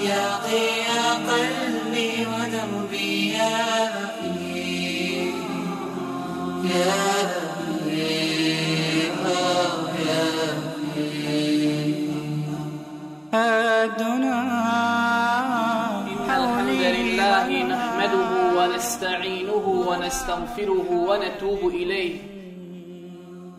يا ضياء قلبي ودربي يا أخي يا الحمد لله نحمده ونستعينه ونستغفره ونتوب إليه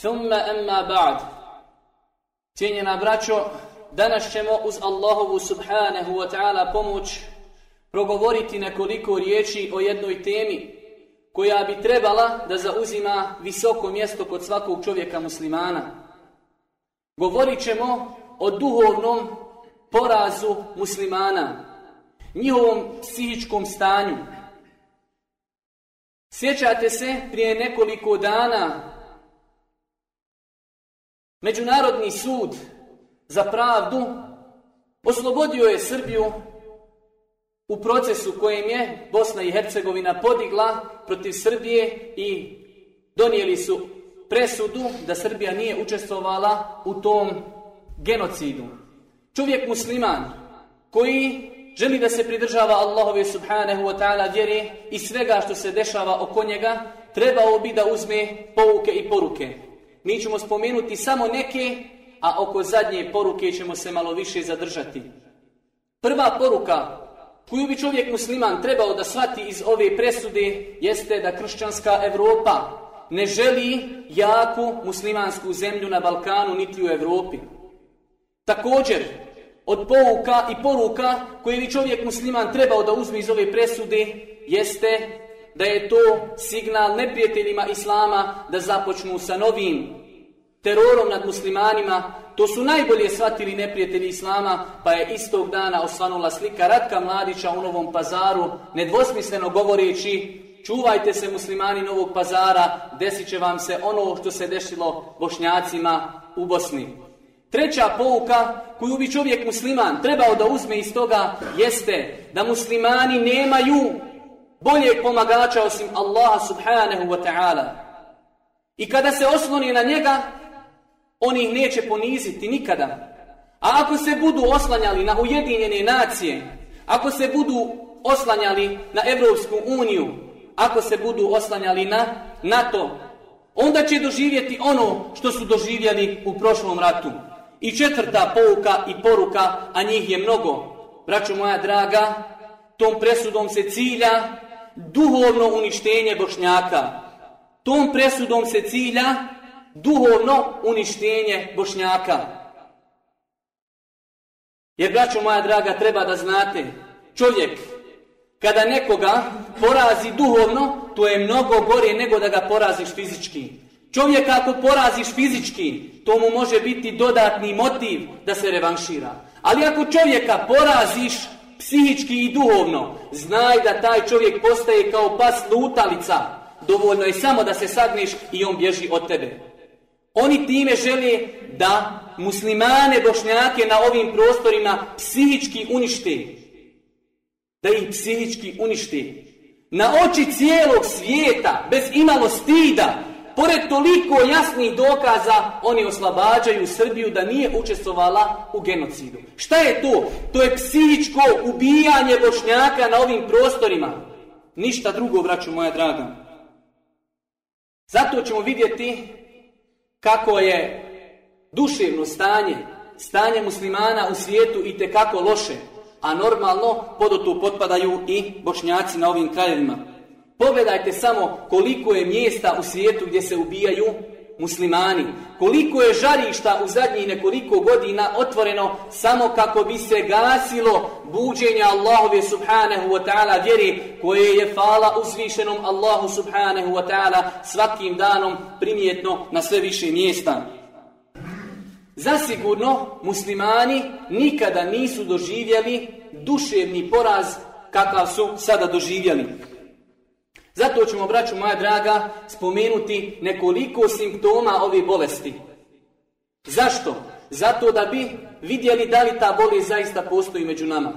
Thumma amma ba'd. Cijenjena braćo, danas ćemo uz Allahovu subhanahu wa ta'ala pomoć progovoriti nekoliko riječi o jednoj temi koja bi trebala da zauzima visoko mjesto kod svakog čovjeka muslimana. Govorit ćemo o duhovnom porazu muslimana, njihovom psihičkom stanju. Sjećate se prije nekoliko dana Međunarodni sud za pravdu oslobodio je Srbiju u procesu kojem je Bosna i Hercegovina podigla protiv Srbije i donijeli su presudu da Srbija nije učestvovala u tom genocidu. Čovjek musliman koji želi da se pridržava Allahove subhanahu wa ta'ala vjere i svega što se dešava oko njega, trebao bi da uzme pouke i poruke. Mi ćemo spomenuti samo neke, a oko zadnje poruke ćemo se malo više zadržati. Prva poruka koju bi čovjek musliman trebao da shvati iz ove presude jeste da kršćanska Evropa ne želi jaku muslimansku zemlju na Balkanu niti u Evropi. Također, od pouka i poruka koje bi čovjek musliman trebao da uzme iz ove presude jeste da je to signal neprijateljima Islama da započnu sa novim terorom nad muslimanima. To su najbolje shvatili neprijatelji Islama, pa je istog dana osvanula slika Ratka Mladića u Novom pazaru, nedvosmisleno govoreći čuvajte se muslimani Novog pazara, desit će vam se ono što se dešilo bošnjacima u Bosni. Treća pouka koju bi čovjek musliman trebao da uzme iz toga jeste da muslimani nemaju boljeg pomagača osim Allaha subhanahu wa ta'ala. I kada se osloni na njega, oni ih neće poniziti nikada. A ako se budu oslanjali na ujedinjene nacije, ako se budu oslanjali na Evropsku uniju, ako se budu oslanjali na NATO, onda će doživjeti ono što su doživjeli u prošlom ratu. I četvrta pouka i poruka, a njih je mnogo. Braćo moja draga, tom presudom se cilja duhovno uništenje Bošnjaka. Tom presudom se cilja duhovno uništenje Bošnjaka. Jer, braćo moja draga, treba da znate, čovjek, kada nekoga porazi duhovno, to je mnogo gore nego da ga poraziš fizički. Čovjek ako poraziš fizički, to mu može biti dodatni motiv da se revanšira. Ali ako čovjeka poraziš psihički i duhovno, znaj da taj čovjek postaje kao pas lutalica. Dovoljno je samo da se sagneš i on bježi od tebe. Oni time žele da muslimane, bošnjake na ovim prostorima psihički unište. Da ih psihički unište. na oči cijelog svijeta, bez imalo stida, pored toliko jasnih dokaza, oni oslabađaju Srbiju da nije učestvovala u genocidu. Šta je to? To je psihičko ubijanje bošnjaka na ovim prostorima. Ništa drugo, vraću moja draga. Zato ćemo vidjeti kako je duševno stanje, stanje muslimana u svijetu i te kako loše, a normalno podotu potpadaju i bošnjaci na ovim krajevima. Pogledajte samo koliko je mjesta u svijetu gdje se ubijaju muslimani. Koliko je žarišta u zadnjih nekoliko godina otvoreno samo kako bi se gasilo buđenje Allahove subhanahu wa ta'ala vjeri koje je fala uzvišenom Allahu subhanahu wa ta'ala svakim danom primjetno na sve više mjesta. Zasigurno muslimani nikada nisu doživjeli duševni poraz kakav su sada doživjeli. Zato ćemo, braću moja draga, spomenuti nekoliko simptoma ove bolesti. Zašto? Zato da bi vidjeli da li ta bolest zaista postoji među nama.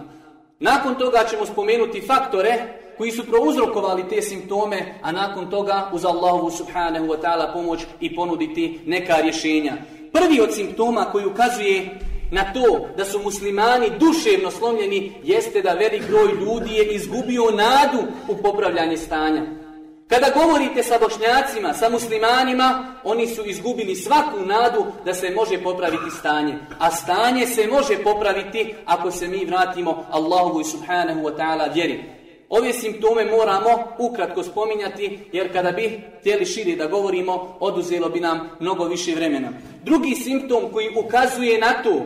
Nakon toga ćemo spomenuti faktore koji su prouzrokovali te simptome, a nakon toga uz Allahovu subhanahu wa ta'ala pomoć i ponuditi neka rješenja. Prvi od simptoma koji ukazuje na to da su muslimani duševno slomljeni jeste da velik broj ljudi je izgubio nadu u popravljanje stanja. Kada govorite sa bošnjacima, sa muslimanima, oni su izgubili svaku nadu da se može popraviti stanje. A stanje se može popraviti ako se mi vratimo Allahu i subhanahu wa ta'ala vjeri. Ove simptome moramo ukratko spominjati, jer kada bi htjeli širi da govorimo, oduzelo bi nam mnogo više vremena. Drugi simptom koji ukazuje na to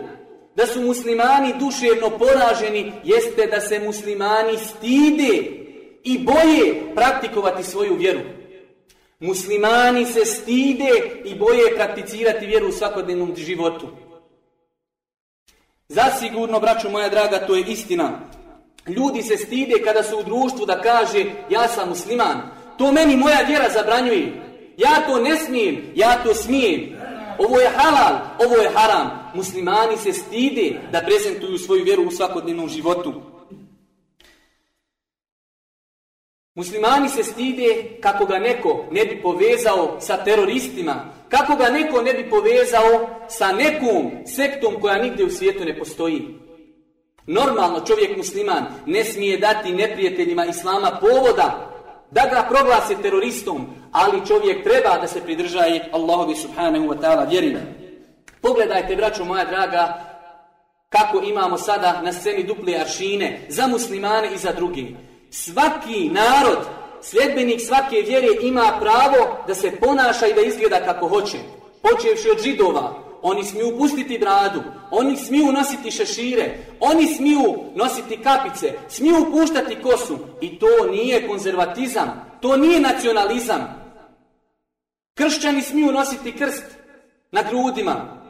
da su muslimani duševno poraženi, jeste da se muslimani stide i boje praktikovati svoju vjeru. Muslimani se stide i boje prakticirati vjeru u svakodnevnom životu. Zasigurno, braćo moja draga, to je istina. Ljudi se stide kada su u društvu da kaže ja sam musliman. To meni moja vjera zabranjuje. Ja to ne smijem, ja to smijem. Ovo je halal, ovo je haram. Muslimani se stide da prezentuju svoju vjeru u svakodnevnom životu. Muslimani se stide kako ga neko ne bi povezao sa teroristima, kako ga neko ne bi povezao sa nekom sektom koja nigdje u svijetu ne postoji. Normalno čovjek musliman ne smije dati neprijateljima Islama povoda da ga proglase teroristom, ali čovjek treba da se pridržaje Allahovi subhanahu wa ta'ala vjerina. Pogledajte, braćo moja draga, kako imamo sada na sceni duple aršine za muslimane i za drugi. Svaki narod, sljedbenik svake vjere ima pravo da se ponaša i da izgleda kako hoće. Počevši od židova, oni smiju pustiti bradu, oni smiju nositi šešire, oni smiju nositi kapice, smiju puštati kosu. I to nije konzervatizam, to nije nacionalizam. Kršćani smiju nositi krst na grudima.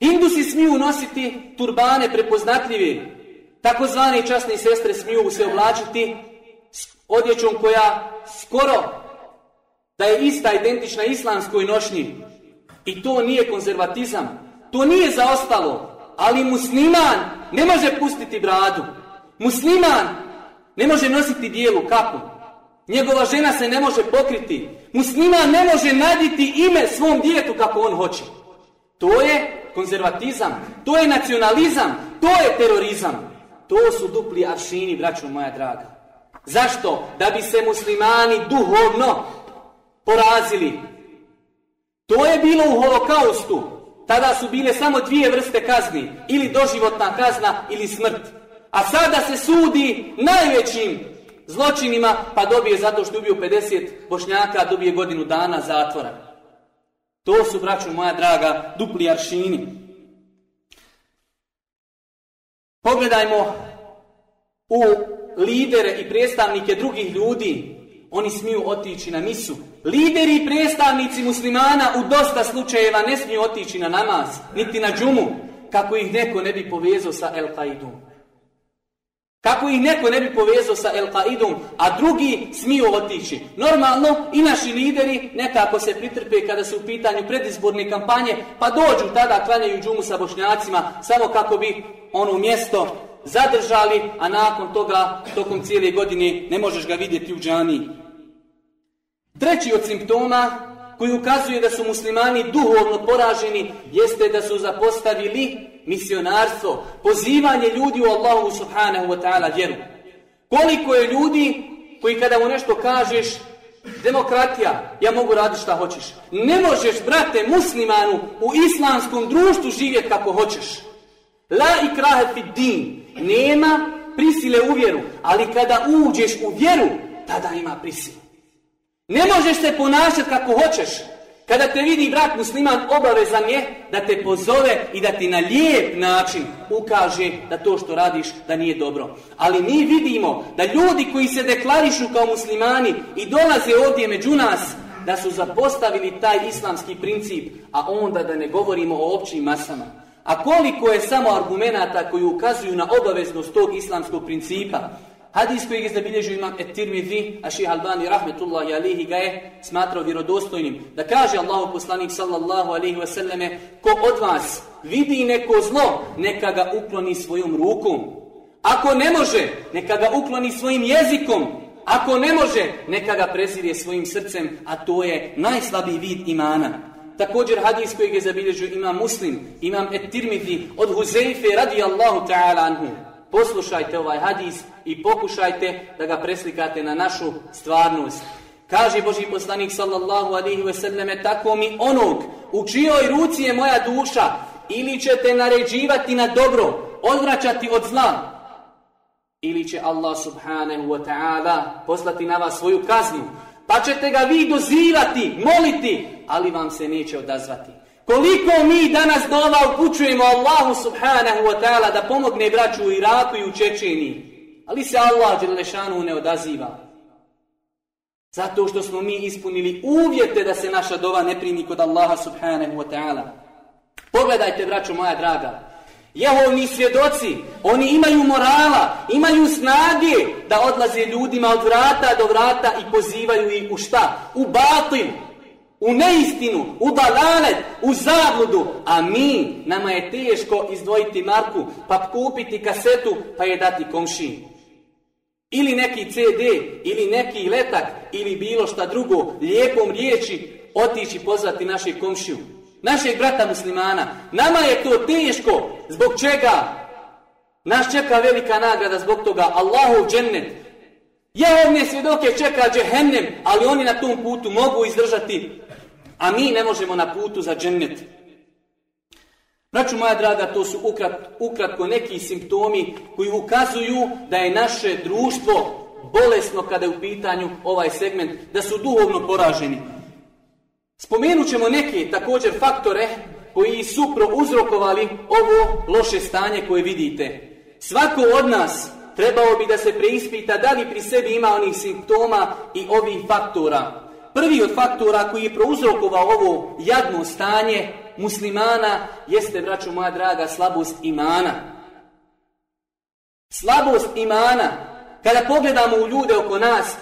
Indusi smiju nositi turbane prepoznatljive. Takozvane časne sestre smiju se oblačiti s odjećom koja skoro da je ista identična islamskoj nošnji. I to nije konzervatizam. To nije zaostalo. Ali musliman ne može pustiti bradu. Musliman ne može nositi dijelu kapu. Njegova žena se ne može pokriti. Musliman ne može naditi ime svom djetu kako on hoće. To je konzervatizam, to je nacionalizam, to je terorizam. To su dupli aršini, braćo moja draga. Zašto? Da bi se muslimani duhovno porazili. To je bilo u holokaustu. Tada su bile samo dvije vrste kazni. Ili doživotna kazna ili smrt. A sada se sudi najvećim zločinima pa dobije zato što ubio 50 bošnjaka, dobije godinu dana zatvora. To su, braćo moja draga, dupli aršini. Pogledajmo u lidere i predstavnike drugih ljudi. Oni smiju otići na misu. Lideri i predstavnici muslimana u dosta slučajeva ne smiju otići na namaz, niti na džumu, kako ih neko ne bi povezao sa El-Qaidom. Kako ih neko ne bi povezao sa El-Qaidom, a drugi smiju otići. Normalno, i naši lideri nekako se pritrpe kada su u pitanju predizborne kampanje, pa dođu tada, klanjaju džumu sa bošnjacima, samo kako bi ono mjesto zadržali, a nakon toga, tokom cijele godine, ne možeš ga vidjeti u džani. Treći od simptoma koji ukazuje da su muslimani duhovno poraženi jeste da su zapostavili misionarstvo, pozivanje ljudi u Allahu subhanahu wa ta'ala vjeru. Koliko je ljudi koji kada mu nešto kažeš demokratija, ja mogu raditi šta hoćeš. Ne možeš, brate, muslimanu u islamskom društvu živjeti kako hoćeš. La ikrahe fi din. Nema prisile u vjeru. Ali kada uđeš u vjeru, tada ima prisile. Ne možeš se ponašati kako hoćeš. Kada te vidi brat musliman, obavezan je da te pozove i da ti na lijep način ukaže da to što radiš da nije dobro. Ali mi vidimo da ljudi koji se deklarišu kao muslimani i dolaze ovdje među nas, da su zapostavili taj islamski princip, a onda da ne govorimo o općim masama. A koliko je samo argumenata koji ukazuju na obaveznost tog islamskog principa, Hadis kojeg je zabilježio imam Et-Tirmidhi, a ših Albani rahmetullahi alihi ga je smatrao vjerodostojnim. Da kaže Allahu poslanik sallallahu alihi wasallame, ko od vas vidi neko zlo, neka ga ukloni svojom rukom. Ako ne može, neka ga ukloni svojim jezikom. Ako ne može, neka ga prezirje svojim srcem, a to je najslabiji vid imana. Također hadis kojeg je zabilježio imam muslim, imam Et-Tirmidhi od Huzeife radijallahu ta'ala anhu poslušajte ovaj hadis i pokušajte da ga preslikate na našu stvarnost. Kaže Boži poslanik sallallahu alihi wasallame, tako mi onog u čijoj ruci je moja duša, ili ćete naređivati na dobro, odvraćati od zla, ili će Allah subhanahu wa ta'ala poslati na vas svoju kaznu, pa ćete ga vi dozivati, moliti, ali vam se neće odazvati. Koliko mi danas dova upućujemo Allahu subhanahu wa ta'ala da pomogne braću u Iraku i u Čečeniji. Ali se Allah Đelešanu ne odaziva. Zato što smo mi ispunili uvjete da se naša dova ne primi kod Allaha subhanahu wa ta'ala. Pogledajte, braću moja draga. Jehovni svjedoci, oni imaju morala, imaju snage da odlaze ljudima od vrata do vrata i pozivaju ih u šta? U batil u neistinu, u dalalet, u zabludu, a mi, nama je teško izdvojiti marku, pa kupiti kasetu, pa je dati komšin. Ili neki CD, ili neki letak, ili bilo šta drugo, lijepom riječi, otići pozvati našeg komšiju. Našeg brata muslimana. Nama je to teško. Zbog čega? Naš čeka velika nagrada zbog toga. Allahu džennet. Jehovne svjedoke čeka džehennem, ali oni na tom putu mogu izdržati a mi ne možemo na putu za džennet. Braću moja draga, to su ukrat, ukratko neki simptomi koji ukazuju da je naše društvo bolesno kada je u pitanju ovaj segment, da su duhovno poraženi. Spomenut ćemo neke također faktore koji su prouzrokovali ovo loše stanje koje vidite. Svako od nas trebao bi da se preispita da li pri sebi ima onih simptoma i ovih faktora. Prvi od faktora koji je prouzrokovao ovo jadno stanje muslimana jeste, braćo moja draga, slabost imana. Slabost imana. Kada pogledamo u ljude oko nas,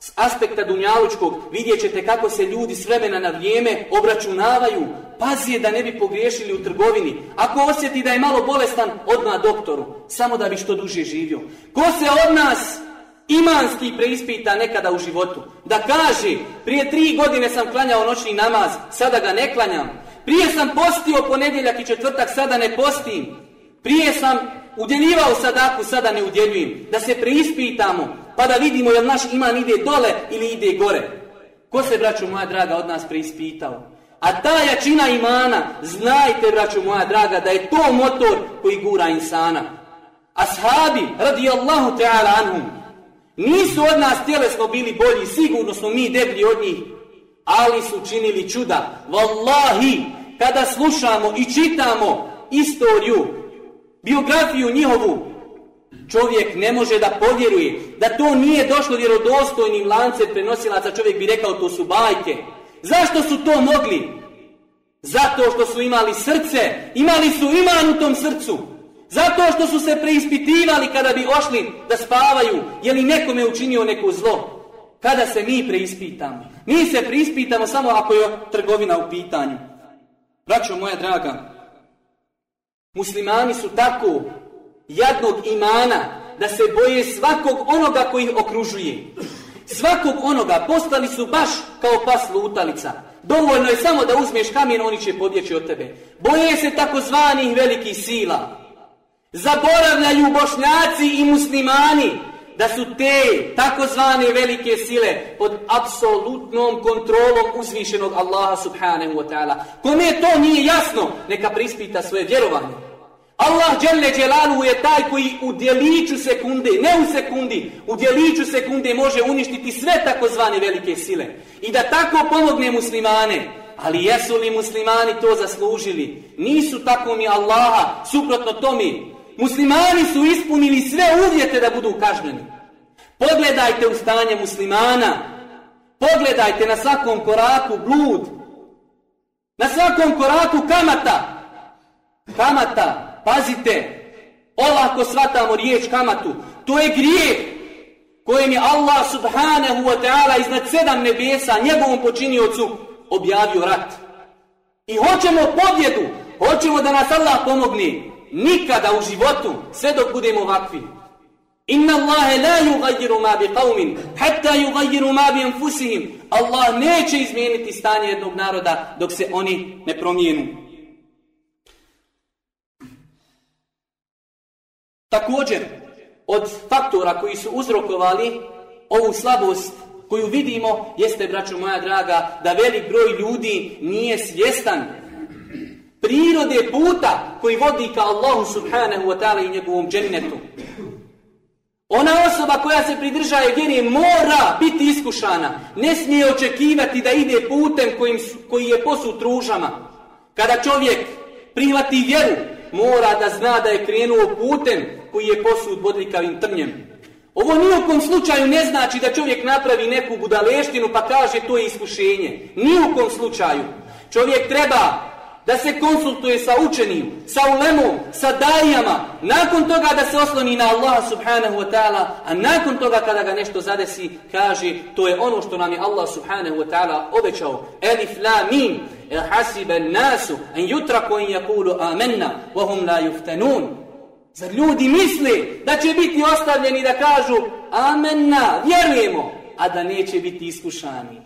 s aspekta Dunjalučkog, vidjet ćete kako se ljudi s vremena na vrijeme obračunavaju. Pazije da ne bi pogriješili u trgovini. Ako osjeti da je malo bolestan, odmah doktoru. Samo da bi što duže živio. Ko se od nas imanski preispita nekada u životu. Da kaže, prije tri godine sam klanjao noćni namaz, sada ga ne klanjam. Prije sam postio ponedjeljak i četvrtak, sada ne postim. Prije sam udjeljivao sadaku, sada ne udjeljujem. Da se preispitamo, pa da vidimo jel naš iman ide dole ili ide gore. Ko se, braću moja draga, od nas preispitao? A ta jačina imana, znajte, braću moja draga, da je to motor koji gura insana. Ashabi, radijallahu ta'ala anhum, Nisu od nas tjelesno bili bolji, sigurno smo mi deblji od njih, ali su činili čuda. Wallahi, kada slušamo i čitamo istoriju, biografiju njihovu, čovjek ne može da povjeruje da to nije došlo vjerodostojnim lancem prenosilaca, čovjek bi rekao to su bajke. Zašto su to mogli? Zato što su imali srce, imali su iman u tom srcu. Zato što su se preispitivali kada bi ošli da spavaju, je li nekome učinio neko zlo. Kada se mi preispitamo? Mi se preispitamo samo ako je trgovina u pitanju. Braćo moja draga, muslimani su tako jadnog imana, da se boje svakog onoga koji ih okružuje. Svakog onoga postali su baš kao pas lutalica. Dovoljno je samo da uzmeš kamen, oni će pobjeći od tebe. Boje se takozvanih velikih sila. Zaboravljaju bošnjaci i muslimani da su te takozvane velike sile pod apsolutnom kontrolom uzvišenog Allaha subhanahu wa ta'ala. Kome to nije jasno, neka prispita svoje vjerovanje. Allah dželle dželalu je taj koji u djeliću sekunde, ne u sekundi, u djeliću sekunde može uništiti sve takozvane velike sile. I da tako pomogne muslimane. Ali jesu li muslimani to zaslužili? Nisu tako mi Allaha, suprotno to mi. Muslimani su ispunili sve uvjete da budu kažnjeni. Pogledajte u stanje muslimana. Pogledajte na svakom koraku blud. Na svakom koraku kamata. Kamata, pazite. Olako svatamo riječ kamatu. To je grijeh kojem je Allah subhanahu wa ta'ala iznad sedam nebesa njegovom počiniocu objavio rat. I hoćemo pobjedu. Hoćemo da nas Allah pomogne nikada u životu sve dok budemo ovakvi. Inna Allahe la yugayiru ma bi qavmin, hatta yugayiru ma bi anfusihim. Allah neće izmijeniti stanje jednog naroda dok se oni ne promijenu. Također, od faktora koji su uzrokovali ovu slabost koju vidimo, jeste, braćo moja draga, da velik broj ljudi nije svjestan prirode puta koji vodi ka Allahu subhanahu wa ta'ala i njegovom džennetu. Ona osoba koja se pridržaje vjeri mora biti iskušana. Ne smije očekivati da ide putem kojim, koji je posut ružama. Kada čovjek prihvati vjeru, mora da zna da je krenuo putem koji je posut bodljikavim trnjem. Ovo nijukom slučaju ne znači da čovjek napravi neku budaleštinu pa kaže to je iskušenje. Nijukom slučaju. Čovjek treba da se konsultuje sa učenim, sa ulemom, sa dajama, nakon toga da se osloni na Allaha subhanahu wa ta'ala, a nakon toga kada ga nešto zadesi, kaže, to je ono što nam je Allah subhanahu wa ta'ala obećao. Elif e, la min, el hasibe nasu, en jutraku en jakulu amenna, vahum la juftenun. Zar ljudi misle da će biti ostavljeni da kažu amenna, vjerujemo, a da neće biti iskušani.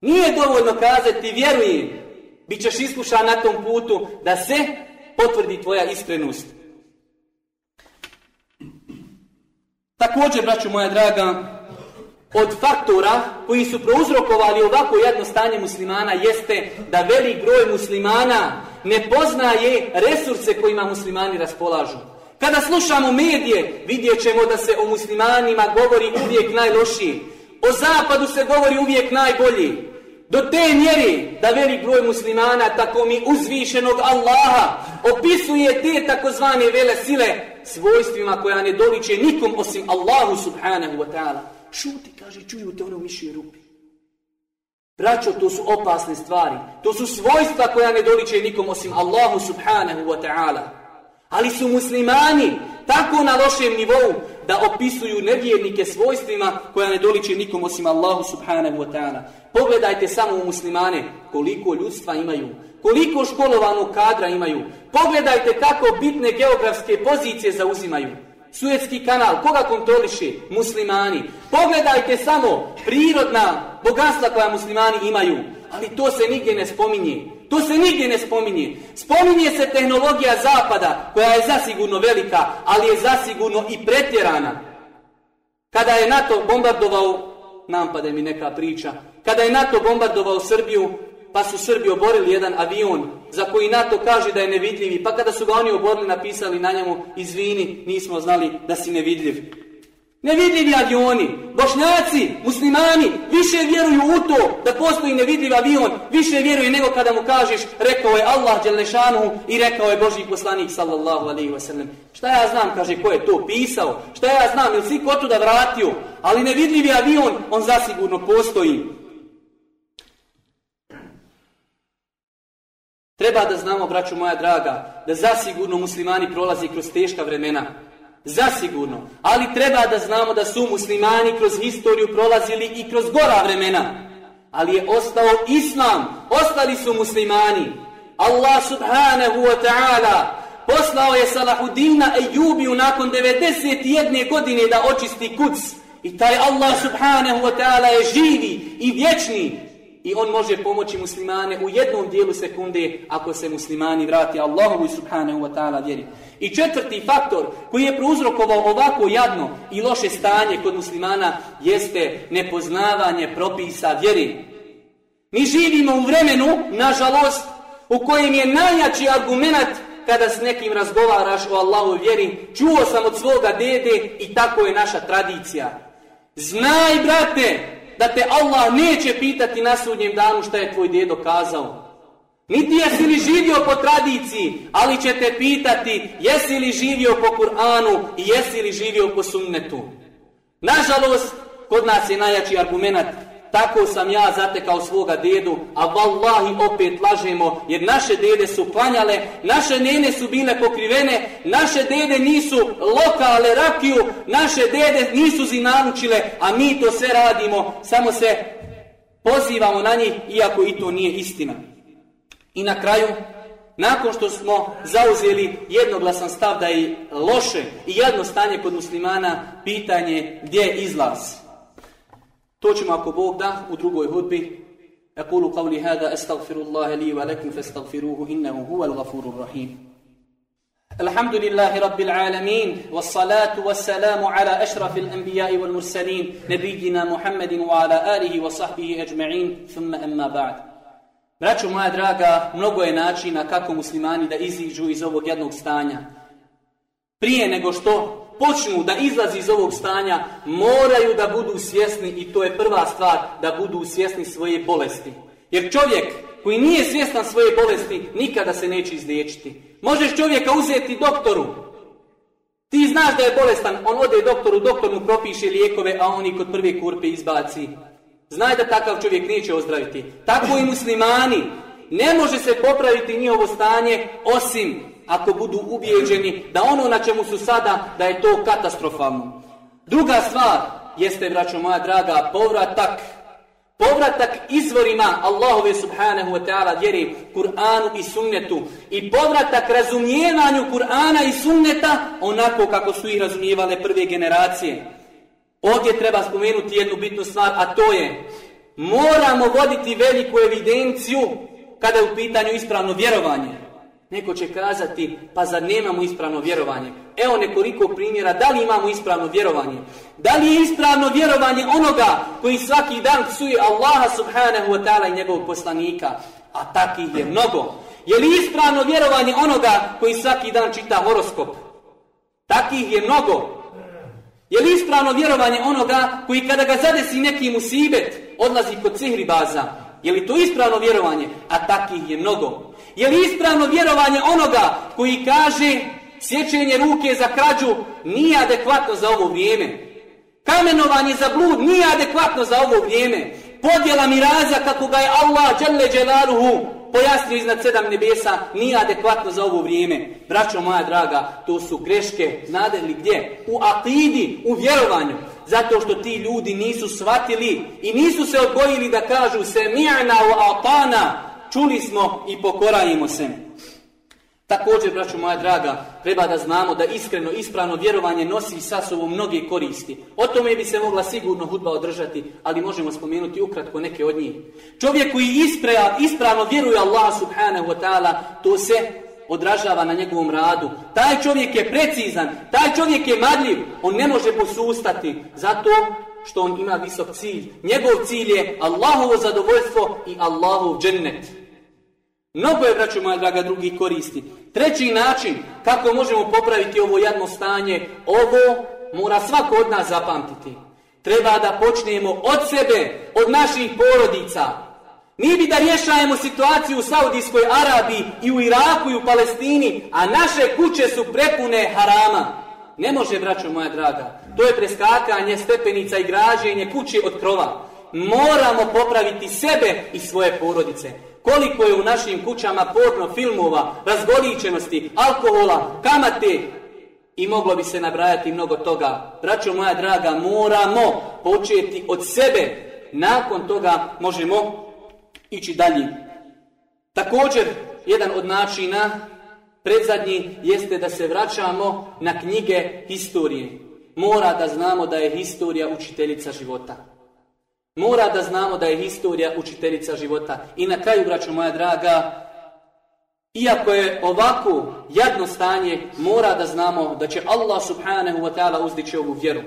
Nije dovoljno kazati vjerujem, Bićeš iskušan na tom putu da se potvrdi tvoja iskrenost. Također, braću moja draga, od faktora koji su prouzrokovali ovako jedno stanje muslimana jeste da velik broj muslimana ne poznaje resurse kojima muslimani raspolažu. Kada slušamo medije, vidjet ćemo da se o muslimanima govori uvijek najlošije. O zapadu se govori uvijek najbolje. Do te mjeri da velik broj muslimana tako mi uzvišenog Allaha opisuje te takozvane vele sile svojstvima koja ne doliče nikom osim Allahu subhanahu wa ta'ala. Šuti, kaže, čuju te ono mišije rupi. Braćo, to su opasne stvari. To su svojstva koja ne doliče nikom osim Allahu subhanahu wa ta'ala. Ali su muslimani tako na lošem nivou da opisuju nevjernike svojstvima koja ne doliče nikom osim Allahu subhanahu wa ta'ala. Pogledajte samo u muslimane koliko ljudstva imaju, koliko školovanog kadra imaju. Pogledajte kako bitne geografske pozicije zauzimaju. Sujetski kanal, koga kontroliši? Muslimani. Pogledajte samo prirodna bogatstva koja muslimani imaju, ali to se nigdje ne spominje. To se nigdje ne spominje. Spominje se tehnologija zapada, koja je zasigurno velika, ali je zasigurno i pretjerana. Kada je NATO bombardovao, nam pade mi neka priča, kada je NATO bombardovao Srbiju, pa su Srbi oborili jedan avion za koji NATO kaže da je nevidljivi, pa kada su ga oni oborili, napisali na njemu, izvini, nismo znali da si nevidljiv. Nevidljivi avioni, bošnjaci, muslimani, više vjeruju u to da postoji nevidljiv avion, više vjeruju nego kada mu kažeš, rekao je Allah Đelešanu i rekao je Boži poslanik sallallahu alaihi wasallam. Šta ja znam, kaže, ko je to pisao, šta ja znam, ili si ko tu da vratio, ali nevidljivi avion, on zasigurno postoji. Treba da znamo, braću moja draga, da zasigurno muslimani prolazi kroz teška vremena, Zasigurno. Ali treba da znamo da su muslimani kroz historiju prolazili i kroz gora vremena. Ali je ostao islam. Ostali su muslimani. Allah subhanahu wa ta'ala poslao je Salahudina Ejubiju nakon 91. godine da očisti kuc. I taj Allah subhanahu wa ta'ala je živi i vječni. I on može pomoći muslimane u jednom dijelu sekunde ako se muslimani vrati Allahu subhanahu wa ta'ala vjeri. I četvrti faktor koji je prouzrokovao ovako jadno i loše stanje kod muslimana jeste nepoznavanje propisa vjeri. Mi živimo u vremenu, nažalost, u kojem je najjači argument kada s nekim razgovaraš o Allahu vjeri. Čuo sam od svoga dede i tako je naša tradicija. Znaj, brate, da te Allah neće pitati na sudnjem danu šta je tvoj dedo kazao. Niti jesi li živio po tradiciji, ali će te pitati jesi li živio po Kur'anu i jesi li živio po sunnetu. Nažalost, kod nas je najjači argument tako sam ja zatekao svoga dedu, a vallahi opet lažemo, jer naše dede su klanjale, naše nene su bile pokrivene, naše dede nisu lokale rakiju, naše dede nisu zinaručile, a mi to sve radimo, samo se pozivamo na njih, iako i to nije istina. I na kraju, nakon što smo zauzeli jednoglasan stav da je loše i jedno stanje kod muslimana, pitanje gdje je izlaz? To ćemo ako Bog da u drugoj hudbi. أقول قولي هذا أستغفر الله لي ولكم فاستغفروه إنه هو الغفور الرحيم الحمد لله رب العالمين والصلاة والسلام على أشرف الأنبياء والمرسلين نبينا محمد وعلى آله وصحبه أجمعين ثم أما بعد Braćo moja draga, mnogo je načina kako muslimani da iziđu iz ovog jednog stanja. Prije nego što počnu da izlazi iz ovog stanja, moraju da budu svjesni i to je prva stvar, da budu svjesni svoje bolesti. Jer čovjek koji nije svjestan svoje bolesti, nikada se neće izliječiti. Možeš čovjeka uzeti doktoru. Ti znaš da je bolestan, on ode doktoru, doktor mu propiše lijekove, a oni kod prve kurpe izbaci. Znaj da takav čovjek neće ozdraviti. Tako i muslimani. Ne može se popraviti njihovo stanje osim ako budu ubijeđeni da ono na čemu su sada, da je to katastrofalno. Druga stvar jeste, braćo moja draga, povratak. Povratak izvorima Allahove subhanahu wa ta'ala vjeri Kur'anu i sunnetu. I povratak razumijevanju Kur'ana i sunneta onako kako su ih razumijevale prve generacije. Ovdje treba spomenuti jednu bitnu stvar, a to je moramo voditi veliku evidenciju kada je u pitanju ispravno vjerovanje. Neko će kazati, pa zar nemamo ispravno vjerovanje? Evo nekoliko primjera, da li imamo ispravno vjerovanje? Da li je ispravno vjerovanje onoga koji svaki dan psuje Allaha subhanahu wa ta'ala i njegovog poslanika? A takih je mnogo. Je li ispravno vjerovanje onoga koji svaki dan čita horoskop? Takih je mnogo. Je li ispravno vjerovanje onoga koji kada ga zadesi neki musibet odlazi kod cihribaza? Je li to ispravno vjerovanje? A takih je mnogo. Je li ispravno vjerovanje onoga koji kaže sjećenje ruke za krađu nije adekvatno za ovo vrijeme? Kamenovanje za blud nije adekvatno za ovo vrijeme. Podjela miraza kako ga je Allah dželle dželaluhu pojasnio iznad sedam nebesa nije adekvatno za ovo vrijeme. Braćo moja draga, to su greške. Znate li gdje? U akidi, u vjerovanju. Zato što ti ljudi nisu shvatili i nisu se odgojili da kažu se mi'na u atana čuli smo i pokorajimo se. Također, braću moja draga, treba da znamo da iskreno, ispravno vjerovanje nosi sa sobom mnoge koristi. O tome bi se mogla sigurno hudba održati, ali možemo spomenuti ukratko neke od njih. Čovjek koji isprea, ispravno vjeruje Allah subhanahu wa ta'ala, to se odražava na njegovom radu. Taj čovjek je precizan, taj čovjek je madljiv, on ne može posustati. Zato što on ima visok cilj. Njegov cilj je Allahovo zadovoljstvo i Allahov džennet. Mnogo je, braću moja draga, drugi koristi. Treći način kako možemo popraviti ovo jadno stanje, ovo mora svako od nas zapamtiti. Treba da počnemo od sebe, od naših porodica. Mi bi da rješajemo situaciju u Saudijskoj Arabiji i u Iraku i u Palestini, a naše kuće su prepune harama. Ne može, braćo moja draga. To je preskakanje stepenica i građenje kuće od krova. Moramo popraviti sebe i svoje porodice. Koliko je u našim kućama porno filmova, razgoličenosti, alkohola, kamate i moglo bi se nabrajati mnogo toga. Braćo moja draga, moramo početi od sebe. Nakon toga možemo ići dalje. Također, jedan od načina predzadnji, jeste da se vraćamo na knjige historije. Mora da znamo da je historija učiteljica života. Mora da znamo da je historija učiteljica života. I na kraju, braćo moja draga, iako je ovako jadno stanje, mora da znamo da će Allah subhanahu wa ta'ala uzdići ovu vjeru.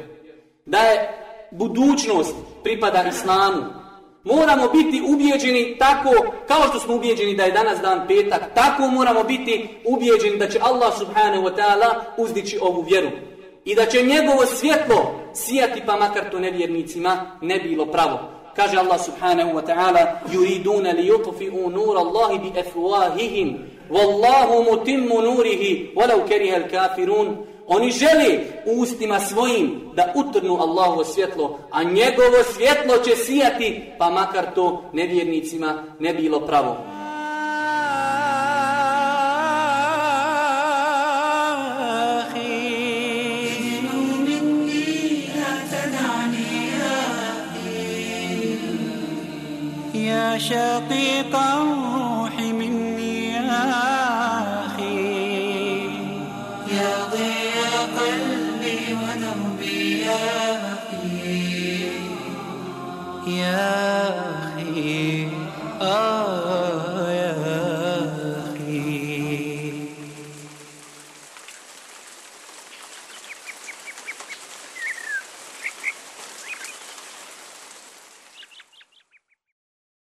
Da je budućnost pripada islamu. Moramo biti ubijeđeni tako, kao što smo ubijeđeni da je danas dan petak, tako moramo biti ubijeđeni da će Allah subhanahu wa ta'ala uzdići ovu vjeru. I da će njegovo svjetlo sijati pa makar to nevjernicima ne bilo pravo. Kaže Allah subhanahu wa ta'ala yuriduna li yutfi'u nur Allahi bi afwahihim wallahu mutimmu nurihi walau kariha al-kafirun Oni žele ustima svojim da utrnu Allahovo svjetlo, a njegovo svjetlo će sijati, pa makar to nevjernicima ne bilo pravo.